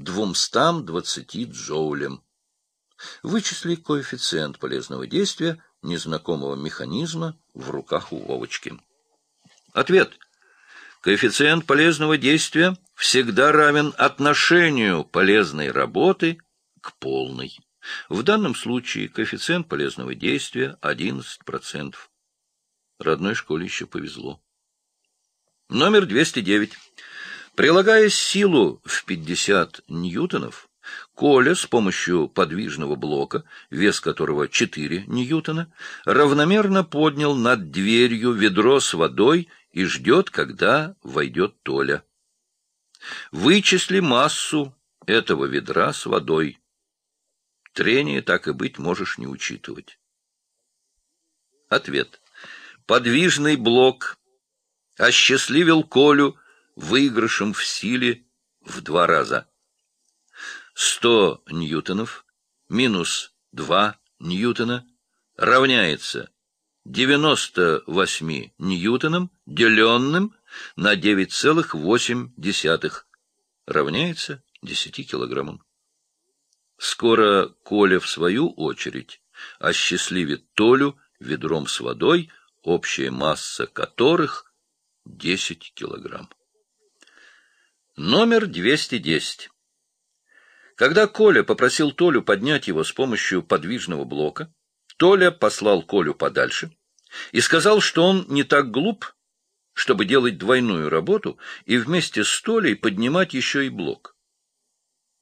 220 джоулям. Вычисли коэффициент полезного действия незнакомого механизма в руках у Вовочки. Ответ. Коэффициент полезного действия всегда равен отношению полезной работы к полной. В данном случае коэффициент полезного действия 11%. Родной школе еще повезло. Номер 209. Прилагая силу в 50 ньютонов, Коля с помощью подвижного блока, вес которого 4 ньютона, равномерно поднял над дверью ведро с водой и ждет, когда войдет Толя. Вычисли массу этого ведра с водой. Трение, так и быть, можешь не учитывать. Ответ. Подвижный блок осчастливил Колю выигрышем в силе в два раза. 100 ньютонов минус 2 ньютона равняется 98 ньютонам, деленным на 9,8 равняется 10 килограммам. Скоро Коля, в свою очередь, осчастливит Толю ведром с водой, общая масса которых 10 килограмм. Номер 210. Когда Коля попросил Толю поднять его с помощью подвижного блока, Толя послал Колю подальше и сказал, что он не так глуп, чтобы делать двойную работу и вместе с Толей поднимать еще и блок.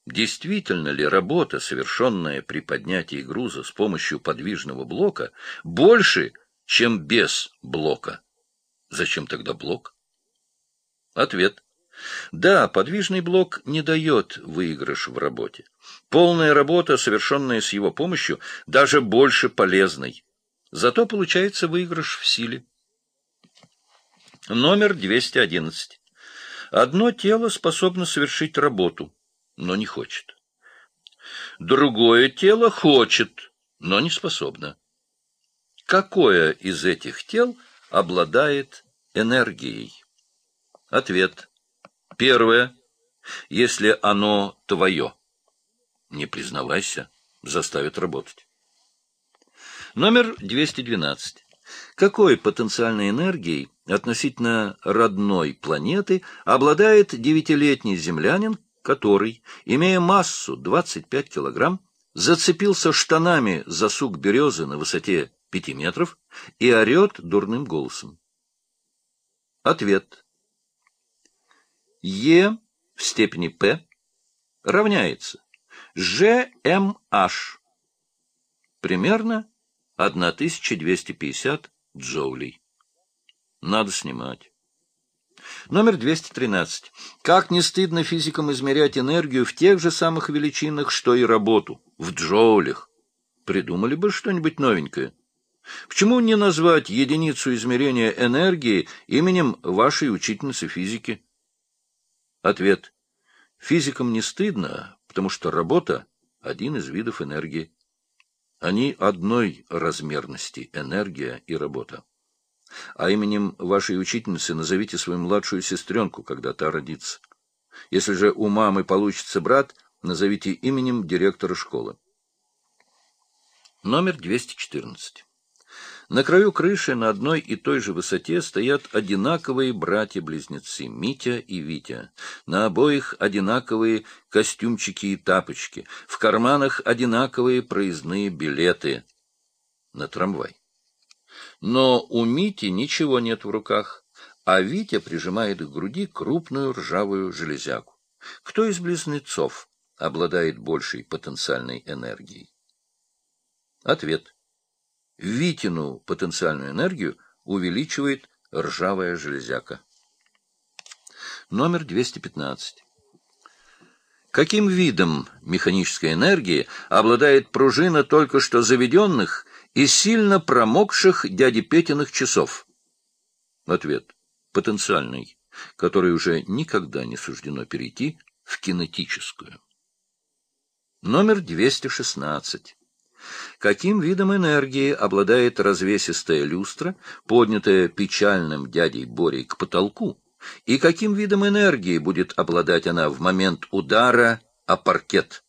Действительно ли работа, совершенная при поднятии груза с помощью подвижного блока, больше, чем без блока? Зачем тогда блок? Ответ. Да, подвижный блок не дает выигрыш в работе. Полная работа, совершенная с его помощью, даже больше полезной. Зато получается выигрыш в силе. Номер 211. Одно тело способно совершить работу, но не хочет. Другое тело хочет, но не способно. Какое из этих тел обладает энергией? Ответ. Первое. Если оно твое. Не признавайся, заставит работать. Номер 212. Какой потенциальной энергией относительно родной планеты обладает девятилетний землянин, который, имея массу 25 килограмм, зацепился штанами за сук березы на высоте 5 метров и орет дурным голосом? Ответ. Е в степени П равняется GMH. Примерно 1250 джоулей. Надо снимать. Номер 213. Как не стыдно физикам измерять энергию в тех же самых величинах, что и работу, в джоулях. Придумали бы что-нибудь новенькое. Почему не назвать единицу измерения энергии именем вашей учительницы физики? Ответ. Физикам не стыдно, потому что работа — один из видов энергии. Они одной размерности — энергия и работа. А именем вашей учительницы назовите свою младшую сестренку, когда та родится. Если же у мамы получится брат, назовите именем директора школы. Номер 214. На краю крыши на одной и той же высоте стоят одинаковые братья-близнецы Митя и Витя. На обоих одинаковые костюмчики и тапочки, в карманах одинаковые проездные билеты на трамвай. Но у Мити ничего нет в руках, а Витя прижимает к груди крупную ржавую железяку. Кто из близнецов обладает большей потенциальной энергией? Ответ. Витину потенциальную энергию увеличивает ржавая железяка. Номер 215. Каким видом механической энергии обладает пружина только что заведенных и сильно промокших дяди Петиных часов? Ответ. Потенциальный, который уже никогда не суждено перейти в кинетическую. Номер 216. Каким видом энергии обладает развесистая люстра, поднятая печальным дядей Борей к потолку, и каким видом энергии будет обладать она в момент удара а паркет.